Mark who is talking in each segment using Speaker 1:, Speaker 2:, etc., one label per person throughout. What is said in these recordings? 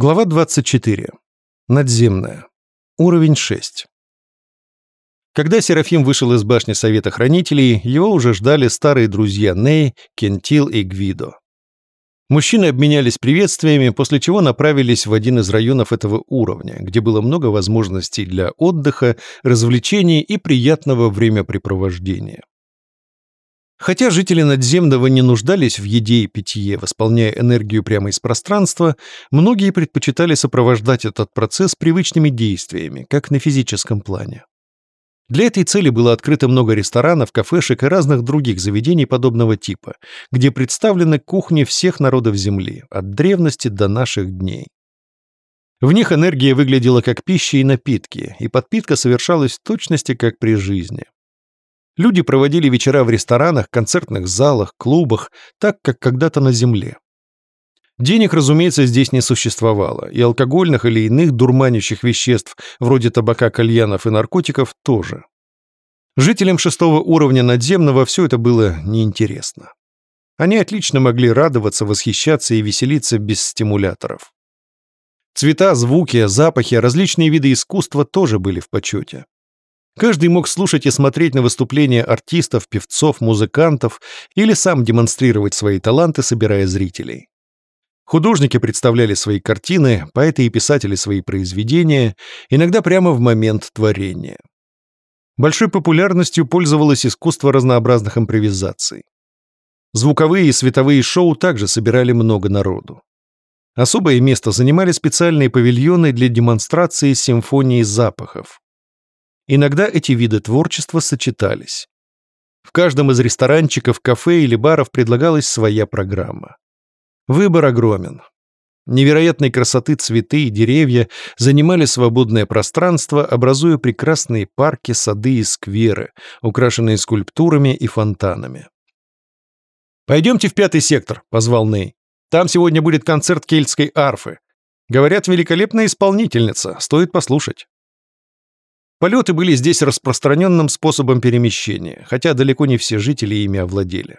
Speaker 1: Глава 24. Надземная. Уровень 6. Когда Серафим вышел из башни Совета Хранителей, его уже ждали старые друзья Ней, Кентил и Гвидо. Мужчины обменялись приветствиями, после чего направились в один из районов этого уровня, где было много возможностей для отдыха, развлечений и приятного времяпрепровождения. Хотя жители надземного не нуждались в еде и питье, восполняя энергию прямо из пространства, многие предпочитали сопровождать этот процесс привычными действиями, как на физическом плане. Для этой цели было открыто много ресторанов, кафешек и разных других заведений подобного типа, где представлены кухни всех народов Земли, от древности до наших дней. В них энергия выглядела как пища и напитки, и подпитка совершалась в точности как при жизни. Люди проводили вечера в ресторанах, концертных залах, клубах, так, как когда-то на земле. Денег, разумеется, здесь не существовало, и алкогольных или иных дурманящих веществ, вроде табака, кальянов и наркотиков, тоже. Жителям шестого уровня надземного все это было неинтересно. Они отлично могли радоваться, восхищаться и веселиться без стимуляторов. Цвета, звуки, запахи, различные виды искусства тоже были в почете. Каждый мог слушать и смотреть на выступления артистов, певцов, музыкантов или сам демонстрировать свои таланты, собирая зрителей. Художники представляли свои картины, поэты и писатели свои произведения, иногда прямо в момент творения. Большой популярностью пользовалось искусство разнообразных импровизаций. Звуковые и световые шоу также собирали много народу. Особое место занимали специальные павильоны для демонстрации симфонии запахов. Иногда эти виды творчества сочетались. В каждом из ресторанчиков, кафе или баров предлагалась своя программа. Выбор огромен. Невероятной красоты цветы и деревья занимали свободное пространство, образуя прекрасные парки, сады и скверы, украшенные скульптурами и фонтанами. «Пойдемте в пятый сектор», — позвал Ней. «Там сегодня будет концерт кельтской арфы. Говорят, великолепная исполнительница, стоит послушать». Полеты были здесь распространенным способом перемещения, хотя далеко не все жители ими овладели.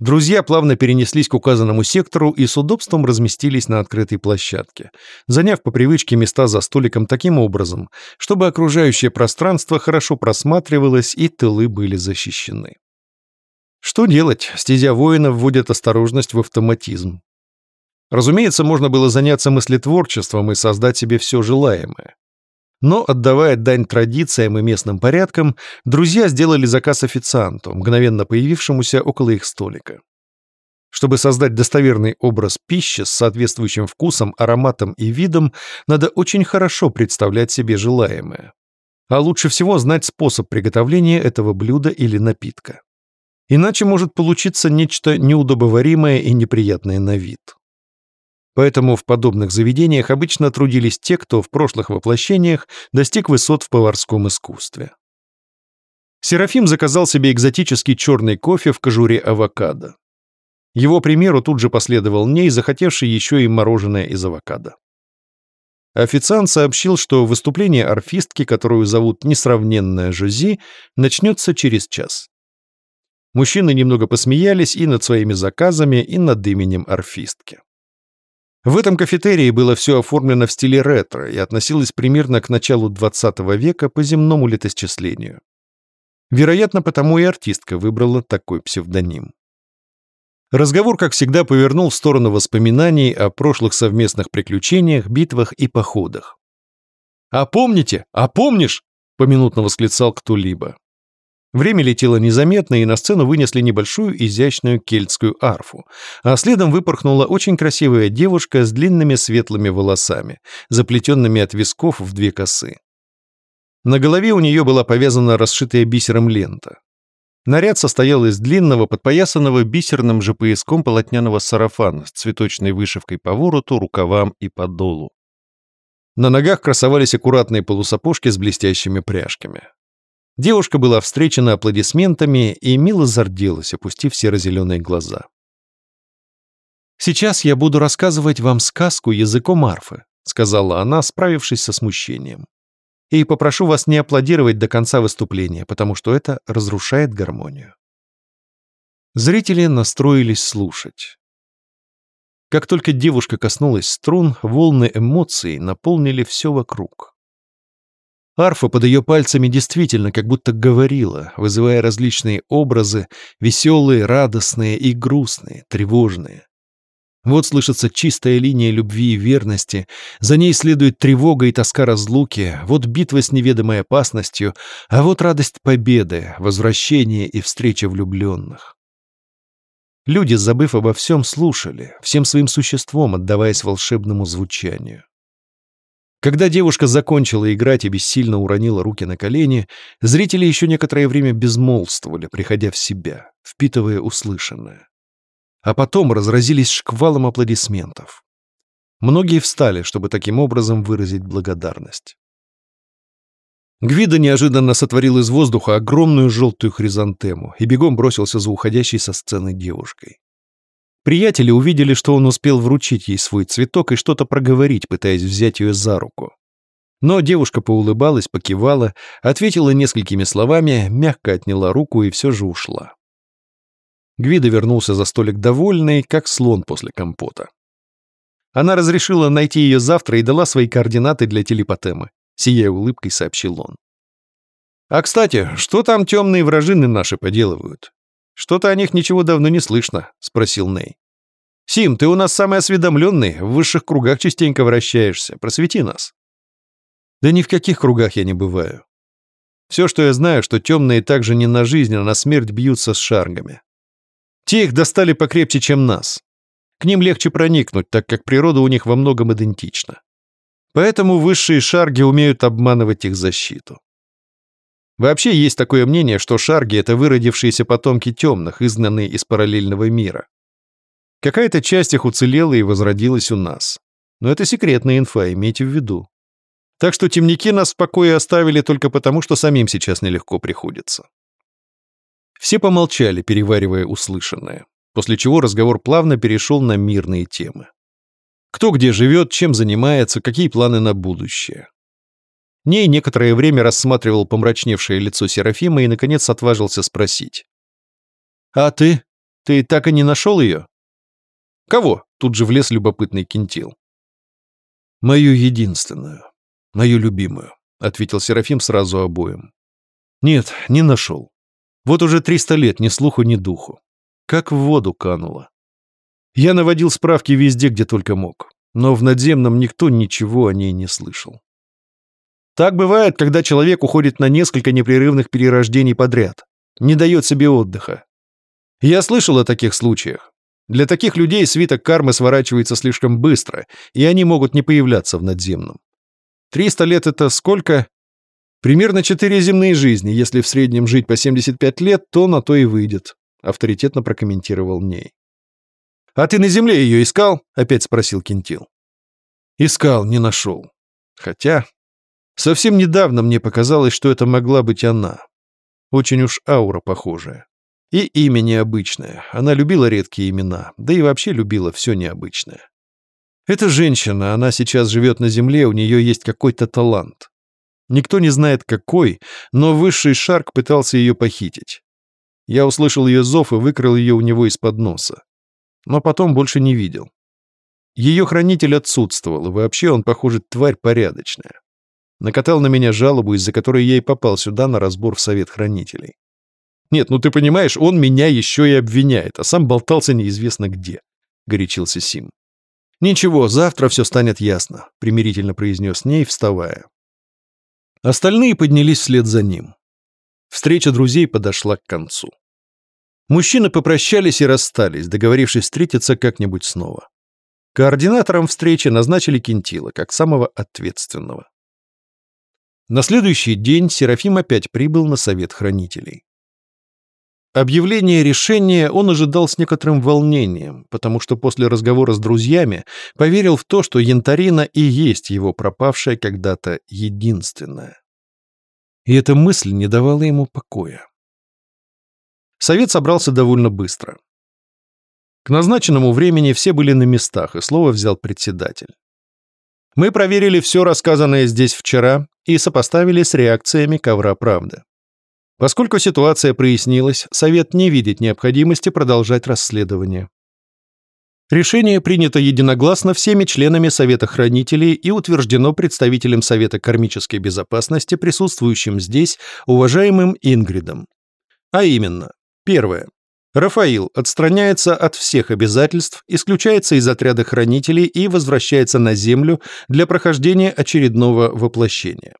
Speaker 1: Друзья плавно перенеслись к указанному сектору и с удобством разместились на открытой площадке, заняв по привычке места за столиком таким образом, чтобы окружающее пространство хорошо просматривалось и тылы были защищены. Что делать? Стезя воина вводит осторожность в автоматизм. Разумеется, можно было заняться мыслетворчеством и создать себе все желаемое. Но, отдавая дань традициям и местным порядкам, друзья сделали заказ официанту, мгновенно появившемуся около их столика. Чтобы создать достоверный образ пищи с соответствующим вкусом, ароматом и видом, надо очень хорошо представлять себе желаемое. А лучше всего знать способ приготовления этого блюда или напитка. Иначе может получиться нечто неудобоваримое и неприятное на вид. Поэтому в подобных заведениях обычно трудились те, кто в прошлых воплощениях достиг высот в поварском искусстве. Серафим заказал себе экзотический черный кофе в кожуре авокадо. Его примеру тут же последовал Ней, захотевший еще и мороженое из авокадо. Официант сообщил, что выступление арфистки, которую зовут несравненная Жози, начнется через час. Мужчины немного посмеялись и над своими заказами, и над именем арфистки. В этом кафетерии было все оформлено в стиле ретро и относилось примерно к началу 20 века по земному летосчислению. Вероятно, потому и артистка выбрала такой псевдоним. Разговор, как всегда, повернул в сторону воспоминаний о прошлых совместных приключениях, битвах и походах. «А помните? А помнишь?» — поминутно восклицал кто-либо. Время летело незаметно, и на сцену вынесли небольшую изящную кельтскую арфу, а следом выпорхнула очень красивая девушка с длинными светлыми волосами, заплетенными от висков в две косы. На голове у нее была повязана расшитая бисером лента. Наряд состоял из длинного, подпоясанного бисерным же пояском полотняного сарафана с цветочной вышивкой по вороту, рукавам и подолу. На ногах красовались аккуратные полусапожки с блестящими пряжками. Девушка была встречена аплодисментами и мило зарделась, опустив серо-зеленые глаза. «Сейчас я буду рассказывать вам сказку языком арфы», сказала она, справившись со смущением. «И попрошу вас не аплодировать до конца выступления, потому что это разрушает гармонию». Зрители настроились слушать. Как только девушка коснулась струн, волны эмоций наполнили все вокруг. Арфа под ее пальцами действительно как будто говорила, вызывая различные образы, веселые, радостные и грустные, тревожные. Вот слышится чистая линия любви и верности, за ней следует тревога и тоска разлуки, вот битва с неведомой опасностью, а вот радость победы, возвращение и встреча влюбленных. Люди, забыв обо всем, слушали, всем своим существом отдаваясь волшебному звучанию. Когда девушка закончила играть и бессильно уронила руки на колени, зрители еще некоторое время безмолвствовали, приходя в себя, впитывая услышанное а потом разразились шквалом аплодисментов. Многие встали, чтобы таким образом выразить благодарность. Гвида неожиданно сотворил из воздуха огромную желтую хризантему и бегом бросился за уходящей со сцены девушкой. Приятели увидели, что он успел вручить ей свой цветок и что-то проговорить, пытаясь взять ее за руку. Но девушка поулыбалась, покивала, ответила несколькими словами, мягко отняла руку и все же ушла. Гвида вернулся за столик довольный, как слон после компота. Она разрешила найти ее завтра и дала свои координаты для телепотемы. Сияя улыбкой, сообщил он. «А, кстати, что там темные вражины наши поделывают? Что-то о них ничего давно не слышно», — спросил Ней. «Сим, ты у нас самый осведомленный, в высших кругах частенько вращаешься. Просвети нас». «Да ни в каких кругах я не бываю. Все, что я знаю, что темные также не на жизнь, а на смерть бьются с шаргами. Те их достали покрепче, чем нас. К ним легче проникнуть, так как природа у них во многом идентична. Поэтому высшие шарги умеют обманывать их защиту. Вообще есть такое мнение, что шарги — это выродившиеся потомки темных, изгнанные из параллельного мира. Какая-то часть их уцелела и возродилась у нас. Но это секретная инфа, имейте в виду. Так что темники нас в покое оставили только потому, что самим сейчас нелегко приходится. Все помолчали, переваривая услышанное, после чего разговор плавно перешел на мирные темы. Кто где живет, чем занимается, какие планы на будущее. Ней некоторое время рассматривал помрачневшее лицо Серафима и, наконец, отважился спросить. «А ты? Ты так и не нашел ее?» «Кого?» — тут же влез любопытный Кентил. «Мою единственную, мою любимую», — ответил Серафим сразу обоим. «Нет, не нашел. Вот уже 300 лет ни слуху, ни духу. Как в воду кануло. Я наводил справки везде, где только мог. Но в надземном никто ничего о ней не слышал. Так бывает, когда человек уходит на несколько непрерывных перерождений подряд. Не дает себе отдыха. Я слышал о таких случаях. Для таких людей свиток кармы сворачивается слишком быстро, и они могут не появляться в надземном. 300 лет — это сколько? Примерно четыре земные жизни, если в среднем жить по 75 лет, то на то и выйдет, авторитетно прокомментировал Ней. А ты на земле ее искал? Опять спросил Кентил. Искал, не нашел. Хотя, совсем недавно мне показалось, что это могла быть она. Очень уж аура похожая. И имя необычное. Она любила редкие имена, да и вообще любила все необычное. Эта женщина, она сейчас живет на земле, у нее есть какой-то талант. Никто не знает какой, но высший Шарк пытался ее похитить. Я услышал ее зов и выкрал ее у него из-под носа. Но потом больше не видел. Ее хранитель отсутствовал, и вообще он, похоже, тварь порядочная. Накатал на меня жалобу, из-за которой я и попал сюда на разбор в совет хранителей. Нет, ну ты понимаешь, он меня еще и обвиняет, а сам болтался неизвестно где, — горячился Сим. «Ничего, завтра все станет ясно», — примирительно произнес ней, вставая. Остальные поднялись вслед за ним. Встреча друзей подошла к концу. Мужчины попрощались и расстались, договорившись встретиться как-нибудь снова. Координатором встречи назначили Кентила, как самого ответственного. На следующий день Серафим опять прибыл на совет хранителей. Объявление решения он ожидал с некоторым волнением, потому что после разговора с друзьями поверил в то, что Янтарина и есть его пропавшая когда-то единственная. И эта мысль не давала ему покоя. Совет собрался довольно быстро. К назначенному времени все были на местах, и слово взял председатель. Мы проверили все рассказанное здесь вчера и сопоставили с реакциями ковра правды. Поскольку ситуация прояснилась, Совет не видит необходимости продолжать расследование. Решение принято единогласно всеми членами Совета Хранителей и утверждено представителем Совета Кармической Безопасности, присутствующим здесь, уважаемым Ингридом. А именно, первое. Рафаил отстраняется от всех обязательств, исключается из отряда хранителей и возвращается на Землю для прохождения очередного воплощения.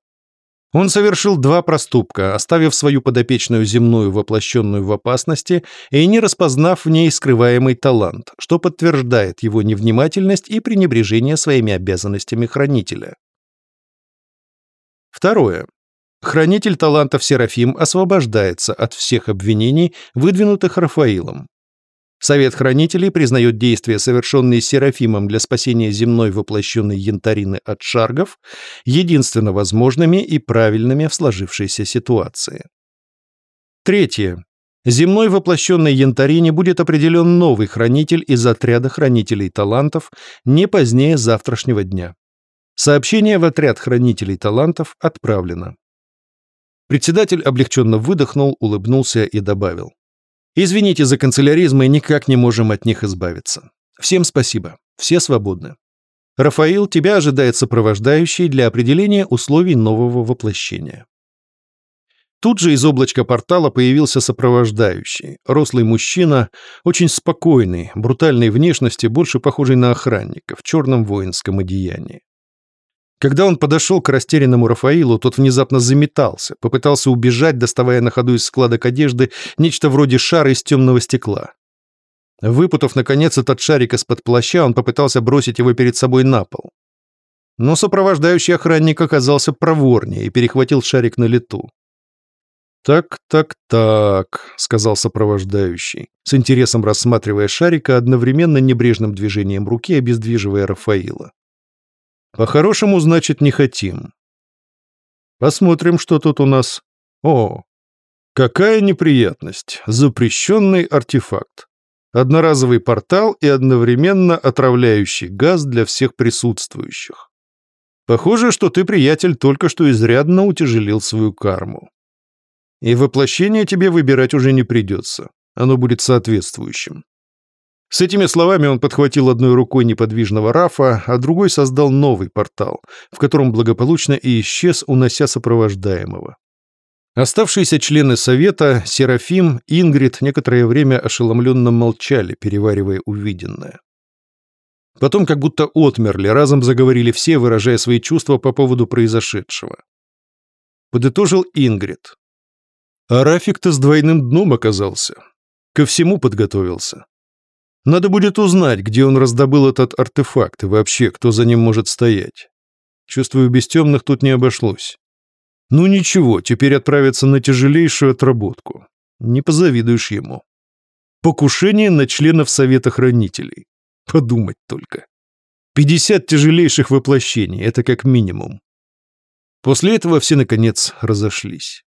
Speaker 1: Он совершил два проступка, оставив свою подопечную земную воплощенную в опасности и не распознав в ней скрываемый талант, что подтверждает его невнимательность и пренебрежение своими обязанностями хранителя. Второе. Хранитель талантов Серафим освобождается от всех обвинений, выдвинутых Рафаилом. Совет Хранителей признает действия, совершенные Серафимом для спасения земной воплощенной янтарины от шаргов, единственно возможными и правильными в сложившейся ситуации. Третье. Земной воплощенной янтарине будет определен новый хранитель из отряда хранителей талантов не позднее завтрашнего дня. Сообщение в отряд хранителей талантов отправлено. Председатель облегченно выдохнул, улыбнулся и добавил. «Извините за канцеляризм, мы никак не можем от них избавиться. Всем спасибо. Все свободны. Рафаил, тебя ожидает сопровождающий для определения условий нового воплощения». Тут же из облачка портала появился сопровождающий, рослый мужчина, очень спокойный, брутальной внешности, больше похожий на охранника в черном воинском одеянии. Когда он подошел к растерянному Рафаилу, тот внезапно заметался, попытался убежать, доставая на ходу из складок одежды нечто вроде шара из темного стекла. Выпутав, наконец, этот шарик из-под плаща, он попытался бросить его перед собой на пол. Но сопровождающий охранник оказался проворнее и перехватил шарик на лету. «Так, так, так», — сказал сопровождающий, с интересом рассматривая шарика, одновременно небрежным движением руки обездвиживая Рафаила. По-хорошему, значит, не хотим. Посмотрим, что тут у нас. О, какая неприятность. Запрещенный артефакт. Одноразовый портал и одновременно отравляющий газ для всех присутствующих. Похоже, что ты, приятель, только что изрядно утяжелил свою карму. И воплощение тебе выбирать уже не придется. Оно будет соответствующим. С этими словами он подхватил одной рукой неподвижного Рафа, а другой создал новый портал, в котором благополучно и исчез, унося сопровождаемого. Оставшиеся члены совета, Серафим, Ингрид, некоторое время ошеломленно молчали, переваривая увиденное. Потом как будто отмерли, разом заговорили все, выражая свои чувства по поводу произошедшего. Подытожил Ингрид. А Рафик-то с двойным дном оказался. Ко всему подготовился. Надо будет узнать, где он раздобыл этот артефакт и вообще, кто за ним может стоять. Чувствую, без темных тут не обошлось. Ну ничего, теперь отправится на тяжелейшую отработку. Не позавидуешь ему. Покушение на членов Совета Хранителей. Подумать только. 50 тяжелейших воплощений, это как минимум. После этого все, наконец, разошлись.